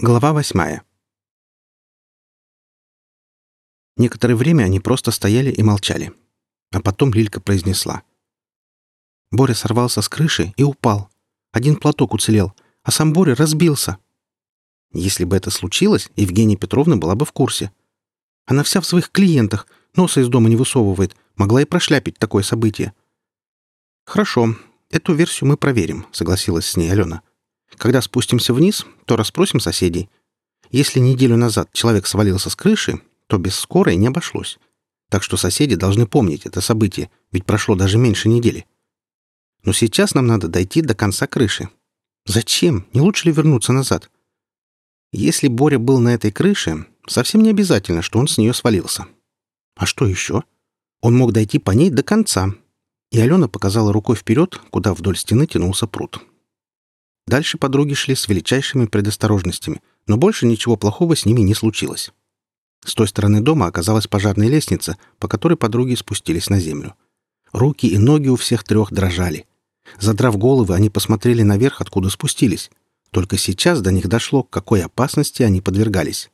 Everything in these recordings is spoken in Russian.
Глава восьмая. Некоторое время они просто стояли и молчали. А потом Лилька произнесла. Боря сорвался с крыши и упал. Один платок уцелел, а сам Боря разбился. Если бы это случилось, Евгения Петровна была бы в курсе. Она вся в своих клиентах, носа из дома не высовывает, могла и прошляпить такое событие. «Хорошо, эту версию мы проверим», — согласилась с ней Алена. Когда спустимся вниз, то расспросим соседей. Если неделю назад человек свалился с крыши, то без скорой не обошлось. Так что соседи должны помнить это событие, ведь прошло даже меньше недели. Но сейчас нам надо дойти до конца крыши. Зачем? Не лучше ли вернуться назад? Если Боря был на этой крыше, совсем не обязательно, что он с нее свалился. А что еще? Он мог дойти по ней до конца. И Алена показала рукой вперед, куда вдоль стены тянулся пруд. Дальше подруги шли с величайшими предосторожностями, но больше ничего плохого с ними не случилось. С той стороны дома оказалась пожарная лестница, по которой подруги спустились на землю. Руки и ноги у всех трех дрожали. Задрав головы, они посмотрели наверх, откуда спустились. Только сейчас до них дошло, к какой опасности они подвергались.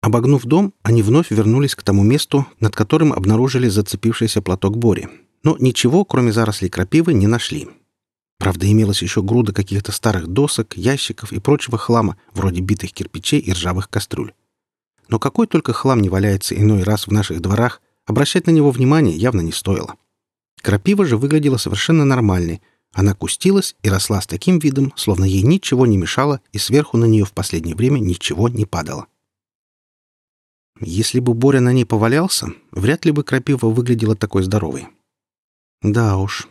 Обогнув дом, они вновь вернулись к тому месту, над которым обнаружили зацепившийся платок Бори. Но ничего, кроме зарослей крапивы, не нашли. Правда, имелась еще груда каких-то старых досок, ящиков и прочего хлама, вроде битых кирпичей и ржавых кастрюль. Но какой только хлам не валяется иной раз в наших дворах, обращать на него внимание явно не стоило. Крапива же выглядела совершенно нормальной. Она кустилась и росла с таким видом, словно ей ничего не мешало, и сверху на нее в последнее время ничего не падало. Если бы Боря на ней повалялся, вряд ли бы крапива выглядела такой здоровой. Да уж,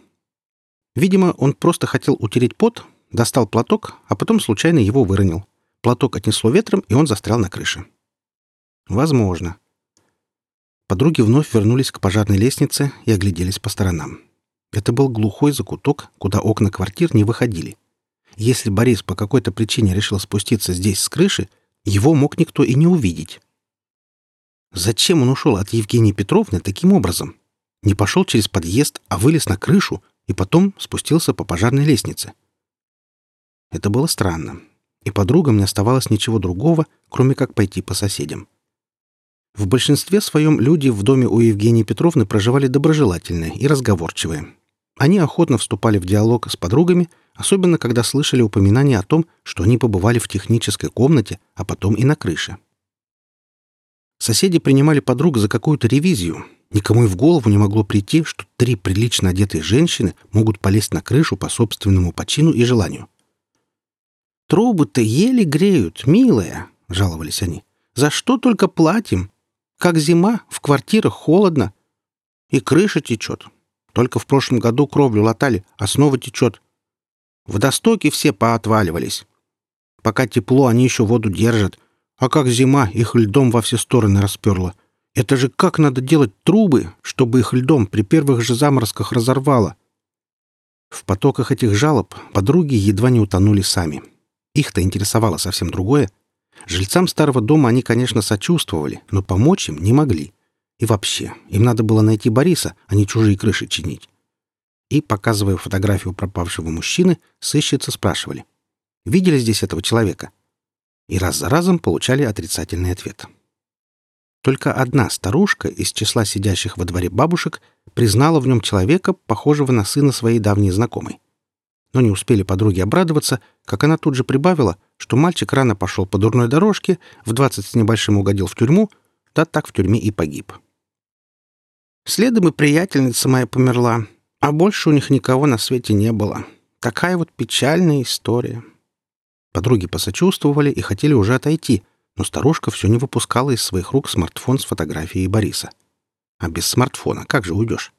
Видимо, он просто хотел утереть пот, достал платок, а потом случайно его выронил. Платок отнесло ветром, и он застрял на крыше. Возможно. Подруги вновь вернулись к пожарной лестнице и огляделись по сторонам. Это был глухой закуток, куда окна квартир не выходили. Если Борис по какой-то причине решил спуститься здесь с крыши, его мог никто и не увидеть. Зачем он ушел от Евгении Петровны таким образом? Не пошел через подъезд, а вылез на крышу, и потом спустился по пожарной лестнице. Это было странно, и подругам не оставалось ничего другого, кроме как пойти по соседям. В большинстве своем люди в доме у Евгении Петровны проживали доброжелательные и разговорчивые. Они охотно вступали в диалог с подругами, особенно когда слышали упоминания о том, что они побывали в технической комнате, а потом и на крыше. Соседи принимали подруг за какую-то ревизию, Никому и в голову не могло прийти, что три прилично одетые женщины могут полезть на крышу по собственному почину и желанию. «Трубы-то еле греют, милая», — жаловались они. «За что только платим? Как зима, в квартирах холодно. И крыша течет. Только в прошлом году кровлю латали, а снова течет. Водостоки все поотваливались. Пока тепло, они еще воду держат, а как зима, их льдом во все стороны расперла. Это же как надо делать трубы, чтобы их льдом при первых же заморозках разорвало? В потоках этих жалоб подруги едва не утонули сами. Их-то интересовало совсем другое. Жильцам старого дома они, конечно, сочувствовали, но помочь им не могли. И вообще, им надо было найти Бориса, а не чужие крыши чинить. И, показывая фотографию пропавшего мужчины, сыщицы спрашивали. «Видели здесь этого человека?» И раз за разом получали отрицательный ответ. Только одна старушка из числа сидящих во дворе бабушек признала в нем человека, похожего на сына своей давней знакомой. Но не успели подруги обрадоваться, как она тут же прибавила, что мальчик рано пошел по дурной дорожке, в двадцать с небольшим угодил в тюрьму, да так в тюрьме и погиб. Следом и приятельница моя померла, а больше у них никого на свете не было. Такая вот печальная история. Подруги посочувствовали и хотели уже отойти, но старушка все не выпускала из своих рук смартфон с фотографией Бориса. А без смартфона как же уйдешь?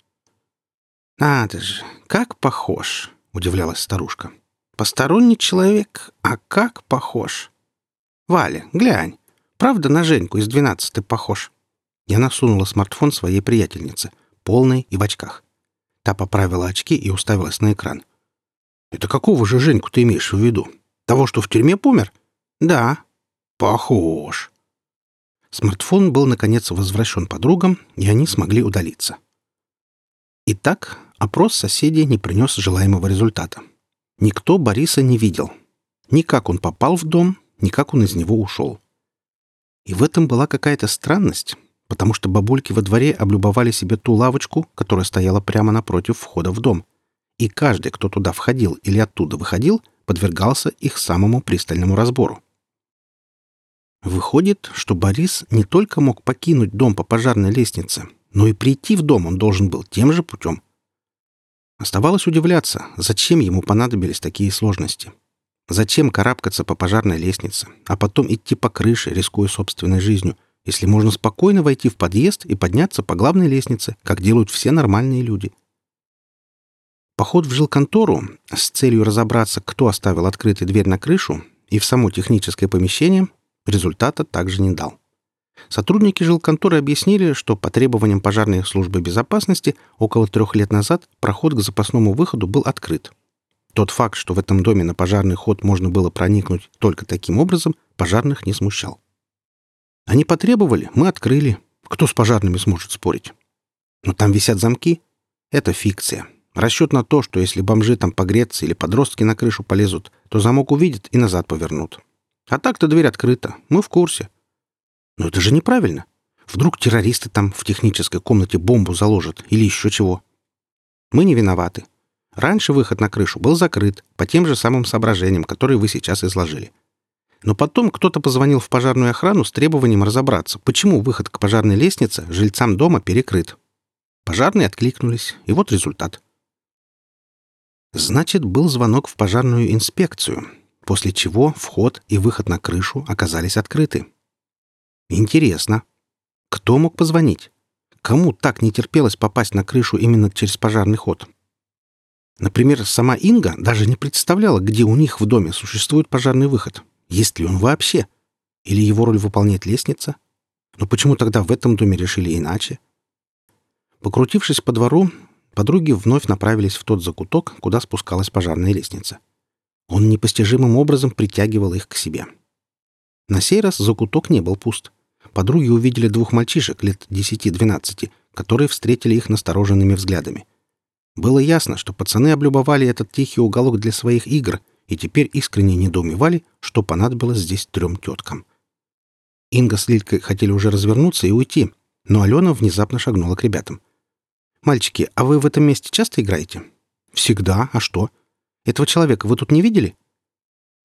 «Надо же, как похож!» — удивлялась старушка. «Посторонний человек, а как похож!» «Валя, глянь, правда на Женьку из двенадцатой похож?» Я насунула смартфон своей приятельнице, полной и в очках. Та поправила очки и уставилась на экран. «Это какого же Женьку ты имеешь в виду? Того, что в тюрьме помер?» «Да», «Похож». Смартфон был, наконец, возвращен подругам, и они смогли удалиться. Итак, опрос соседей не принес желаемого результата. Никто Бориса не видел. Ни как он попал в дом, ни как он из него ушел. И в этом была какая-то странность, потому что бабульки во дворе облюбовали себе ту лавочку, которая стояла прямо напротив входа в дом. И каждый, кто туда входил или оттуда выходил, подвергался их самому пристальному разбору. Выходит, что Борис не только мог покинуть дом по пожарной лестнице, но и прийти в дом он должен был тем же путем. Оставалось удивляться, зачем ему понадобились такие сложности. Зачем карабкаться по пожарной лестнице, а потом идти по крыше, рискуя собственной жизнью, если можно спокойно войти в подъезд и подняться по главной лестнице, как делают все нормальные люди. Поход в жилконтору с целью разобраться, кто оставил открытой дверь на крышу и в само техническое помещение, результата также не дал. Сотрудники жилконторы объяснили, что по требованиям пожарной службы безопасности около трех лет назад проход к запасному выходу был открыт. Тот факт, что в этом доме на пожарный ход можно было проникнуть только таким образом, пожарных не смущал. Они потребовали, мы открыли. Кто с пожарными сможет спорить? Но там висят замки. Это фикция. Расчет на то, что если бомжи там погреться или подростки на крышу полезут, то замок увидят и назад повернут. А так-то дверь открыта. Мы в курсе. Но это же неправильно. Вдруг террористы там в технической комнате бомбу заложат или еще чего. Мы не виноваты. Раньше выход на крышу был закрыт по тем же самым соображениям, которые вы сейчас изложили. Но потом кто-то позвонил в пожарную охрану с требованием разобраться, почему выход к пожарной лестнице жильцам дома перекрыт. Пожарные откликнулись, и вот результат. Значит, был звонок в пожарную инспекцию, после чего вход и выход на крышу оказались открыты. Интересно. Кто мог позвонить? Кому так не терпелось попасть на крышу именно через пожарный ход? Например, сама Инга даже не представляла, где у них в доме существует пожарный выход. Есть ли он вообще? Или его роль выполняет лестница? Но почему тогда в этом доме решили иначе? Покрутившись по двору, подруги вновь направились в тот закуток, куда спускалась пожарная лестница. Он непостижимым образом притягивал их к себе. На сей раз закуток не был пуст подруги увидели двух мальчишек лет 10-12, которые встретили их настороженными взглядами. Было ясно, что пацаны облюбовали этот тихий уголок для своих игр и теперь искренне недоумевали, что понадобилось здесь трем теткам. Инга с Лилькой хотели уже развернуться и уйти, но Алена внезапно шагнула к ребятам. «Мальчики, а вы в этом месте часто играете?» «Всегда. А что? Этого человека вы тут не видели?»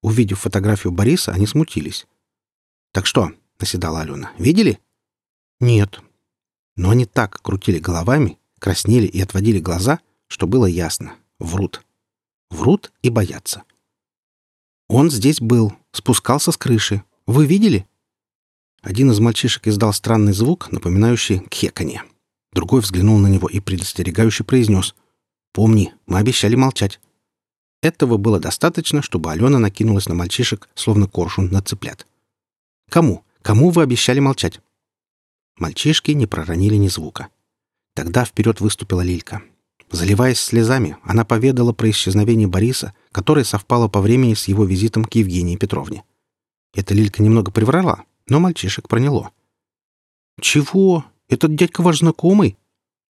Увидев фотографию Бориса, они смутились. «Так что, — наседала Алена. «Видели?» «Нет». Но они так крутили головами, краснели и отводили глаза, что было ясно. Врут. Врут и боятся. «Он здесь был, спускался с крыши. Вы видели?» Один из мальчишек издал странный звук, напоминающий кхеканье. Другой взглянул на него и предостерегающе произнес. «Помни, мы обещали молчать». Этого было достаточно, чтобы Алена накинулась на мальчишек, словно коршун на цыплят. «Кому? Кому вы обещали молчать?» Мальчишки не проронили ни звука. Тогда вперед выступила Лилька. Заливаясь слезами, она поведала про исчезновение Бориса, которое совпало по времени с его визитом к Евгении Петровне. Эта Лилька немного приврала, но мальчишек проняло. «Чего? Этот дядька ваш знакомый?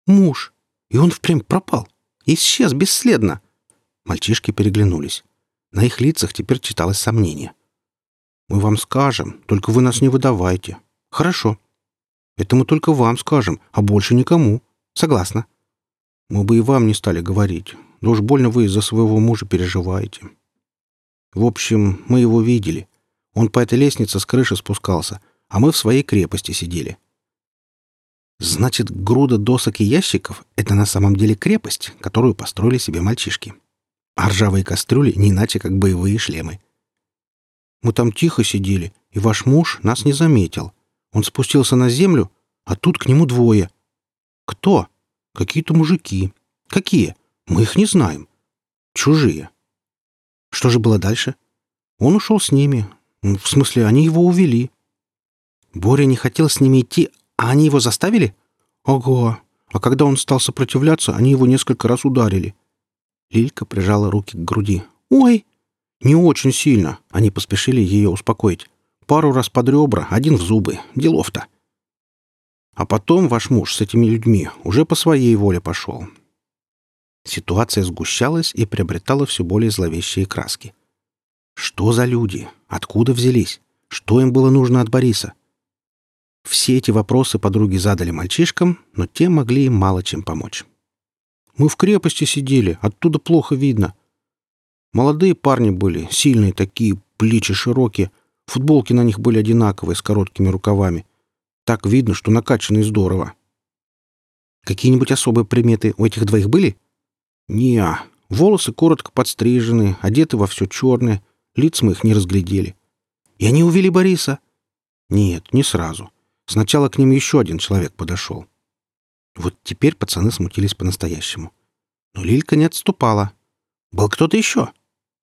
Муж. И он впрямь пропал. Исчез бесследно». Мальчишки переглянулись. На их лицах теперь читалось сомнение. Мы вам скажем, только вы нас не выдавайте. Хорошо. Это мы только вам скажем, а больше никому. Согласна. Мы бы и вам не стали говорить. Да уж больно вы из-за своего мужа переживаете. В общем, мы его видели. Он по этой лестнице с крыши спускался, а мы в своей крепости сидели. Значит, груда досок и ящиков — это на самом деле крепость, которую построили себе мальчишки. А ржавые кастрюли не иначе, как боевые шлемы. Мы там тихо сидели, и ваш муж нас не заметил. Он спустился на землю, а тут к нему двое. Кто? Какие-то мужики. Какие? Мы их не знаем. Чужие. Что же было дальше? Он ушел с ними. В смысле, они его увели. Боря не хотел с ними идти, а они его заставили? Ого! А когда он стал сопротивляться, они его несколько раз ударили. Лилька прижала руки к груди. «Ой!» «Не очень сильно», — они поспешили ее успокоить. «Пару раз под ребра, один в зубы. Делов-то». А потом ваш муж с этими людьми уже по своей воле пошел. Ситуация сгущалась и приобретала все более зловещие краски. Что за люди? Откуда взялись? Что им было нужно от Бориса? Все эти вопросы подруги задали мальчишкам, но те могли им мало чем помочь. «Мы в крепости сидели, оттуда плохо видно. Молодые парни были, сильные такие, плечи широкие, футболки на них были одинаковые, с короткими рукавами. Так видно, что накачанные здорово. Какие-нибудь особые приметы у этих двоих были? не -а. Волосы коротко подстрижены, одеты во все черное, лиц мы их не разглядели. И они увели Бориса? Нет, не сразу. Сначала к ним еще один человек подошел. Вот теперь пацаны смутились по-настоящему. Но Лилька не отступала. Был кто-то еще?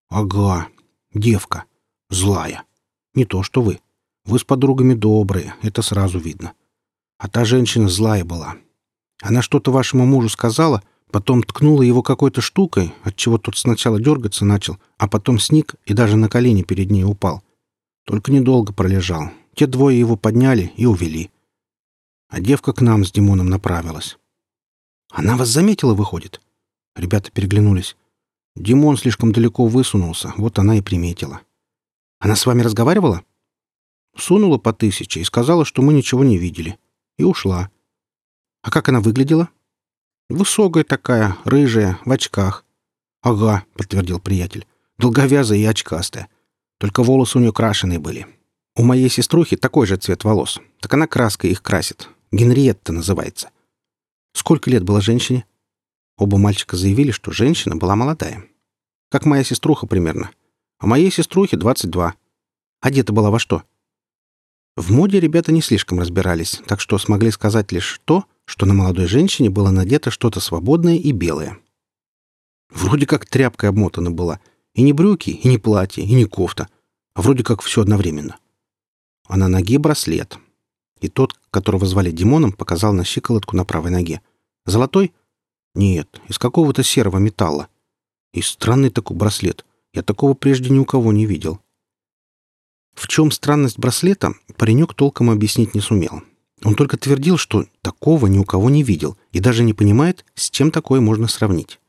Ага, девка. Злая. Не то, что вы. Вы с подругами добрые, это сразу видно. А та женщина злая была. Она что-то вашему мужу сказала, потом ткнула его какой-то штукой, отчего тот сначала дергаться начал, а потом сник и даже на колени перед ней упал. Только недолго пролежал. Те двое его подняли и увели. А девка к нам с Димоном направилась. «Она вас заметила, выходит?» Ребята переглянулись. Димон слишком далеко высунулся, вот она и приметила. «Она с вами разговаривала?» Сунула по тысяче и сказала, что мы ничего не видели. И ушла. А как она выглядела? Высокая такая, рыжая, в очках. Ага, подтвердил приятель. Долговязая и очкастая. Только волосы у нее крашеные были. У моей сеструхи такой же цвет волос. Так она краской их красит. Генриетта называется. Сколько лет было женщине? Оба мальчика заявили, что женщина была молодая. Как моя сеструха примерно. А моей сеструхе 22. Одета была во что? В моде ребята не слишком разбирались, так что смогли сказать лишь то, что на молодой женщине было надето что-то свободное и белое. Вроде как тряпкой обмотана была. И не брюки, и не платье, и не кофта. А вроде как все одновременно. А на ноге браслет. И тот, которого звали Димоном, показал на щиколотку на правой ноге. Золотой? Нет, из какого-то серого металла. И странный такой браслет. Я такого прежде ни у кого не видел. В чем странность браслета, паренек толком объяснить не сумел. Он только твердил, что такого ни у кого не видел и даже не понимает, с чем такое можно сравнить.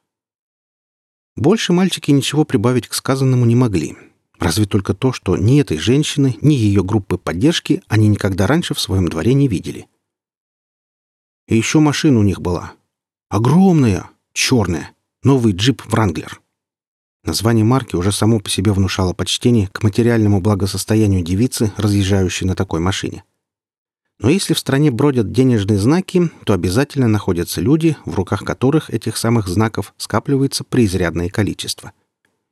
Больше мальчики ничего прибавить к сказанному не могли. Разве только то, что ни этой женщины, ни ее группы поддержки они никогда раньше в своем дворе не видели. И еще машина у них была. Огромная, черная, новый джип «Вранглер». Название марки уже само по себе внушало почтение к материальному благосостоянию девицы, разъезжающей на такой машине. Но если в стране бродят денежные знаки, то обязательно находятся люди, в руках которых этих самых знаков скапливается преизрядное количество.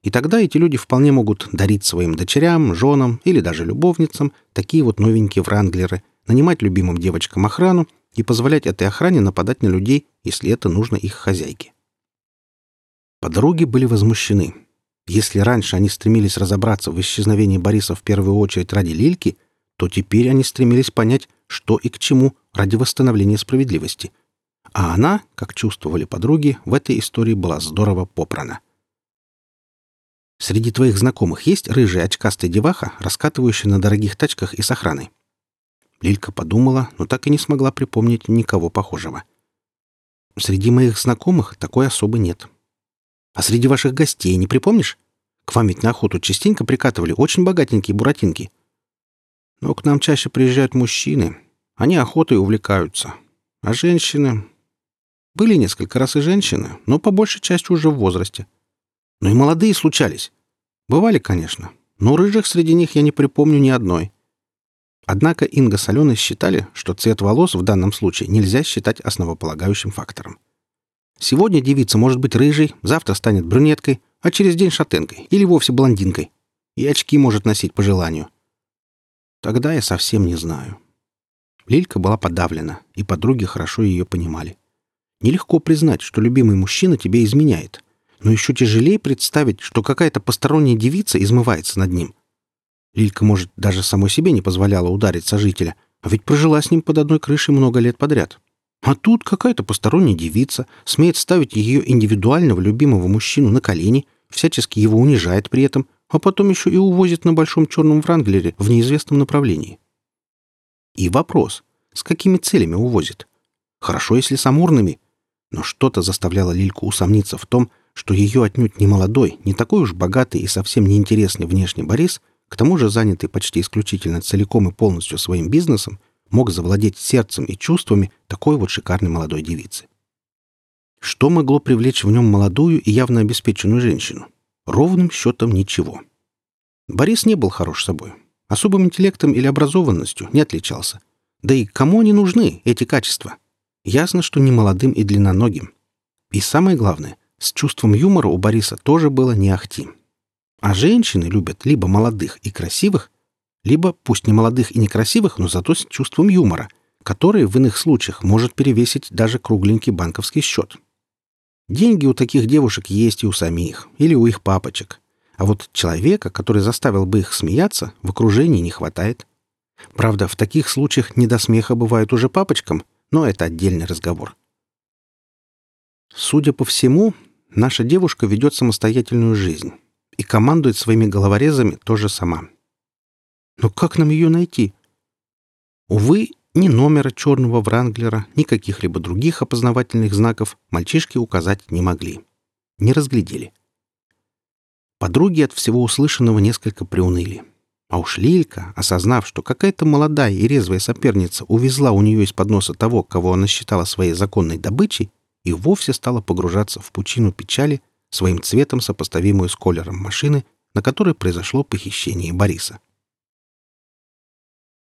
И тогда эти люди вполне могут дарить своим дочерям, женам или даже любовницам такие вот новенькие вранглеры, нанимать любимым девочкам охрану и позволять этой охране нападать на людей, если это нужно их хозяйке. Подруги были возмущены. Если раньше они стремились разобраться в исчезновении Бориса в первую очередь ради Лильки, то теперь они стремились понять, что и к чему ради восстановления справедливости. А она, как чувствовали подруги, в этой истории была здорово попрана. «Среди твоих знакомых есть рыжая очкастая деваха, раскатывающая на дорогих тачках и с охраной?» Лилька подумала, но так и не смогла припомнить никого похожего. «Среди моих знакомых такой особы нет», а среди ваших гостей не припомнишь? К вам ведь на охоту частенько прикатывали очень богатенькие буратинки. Но к нам чаще приезжают мужчины. Они охотой увлекаются. А женщины... Были несколько раз и женщины, но по большей части уже в возрасте. Но и молодые случались. Бывали, конечно, но рыжих среди них я не припомню ни одной. Однако Инга с Аленой считали, что цвет волос в данном случае нельзя считать основополагающим фактором. Сегодня девица может быть рыжей, завтра станет брюнеткой, а через день шатенкой или вовсе блондинкой. И очки может носить по желанию. Тогда я совсем не знаю. Лилька была подавлена, и подруги хорошо ее понимали. Нелегко признать, что любимый мужчина тебе изменяет, но еще тяжелее представить, что какая-то посторонняя девица измывается над ним. Лилька, может, даже самой себе не позволяла ударить сожителя, а ведь прожила с ним под одной крышей много лет подряд. А тут какая-то посторонняя девица смеет ставить ее индивидуального любимого мужчину на колени, всячески его унижает при этом, а потом еще и увозит на большом черном вранглере в неизвестном направлении. И вопрос, с какими целями увозит? Хорошо, если с амурными, но что-то заставляло Лильку усомниться в том, что ее отнюдь не молодой, не такой уж богатый и совсем неинтересный внешний Борис, к тому же занятый почти исключительно целиком и полностью своим бизнесом, мог завладеть сердцем и чувствами такой вот шикарной молодой девицы. Что могло привлечь в нем молодую и явно обеспеченную женщину? Ровным счетом ничего. Борис не был хорош собой. Особым интеллектом или образованностью не отличался. Да и кому они нужны, эти качества? Ясно, что не молодым и длинноногим. И самое главное, с чувством юмора у Бориса тоже было не ахти. А женщины любят либо молодых и красивых, либо, пусть не молодых и некрасивых, но зато с чувством юмора, который в иных случаях может перевесить даже кругленький банковский счет. Деньги у таких девушек есть и у самих, или у их папочек. А вот человека, который заставил бы их смеяться, в окружении не хватает. Правда, в таких случаях не до смеха бывает уже папочкам, но это отдельный разговор. Судя по всему, наша девушка ведет самостоятельную жизнь и командует своими головорезами тоже сама. Но как нам ее найти? Увы, ни номера черного Вранглера, ни каких-либо других опознавательных знаков мальчишки указать не могли. Не разглядели. Подруги от всего услышанного несколько приуныли. А уж Лилька, осознав, что какая-то молодая и резвая соперница увезла у нее из-под носа того, кого она считала своей законной добычей, и вовсе стала погружаться в пучину печали, своим цветом сопоставимую с колером машины, на которой произошло похищение Бориса. —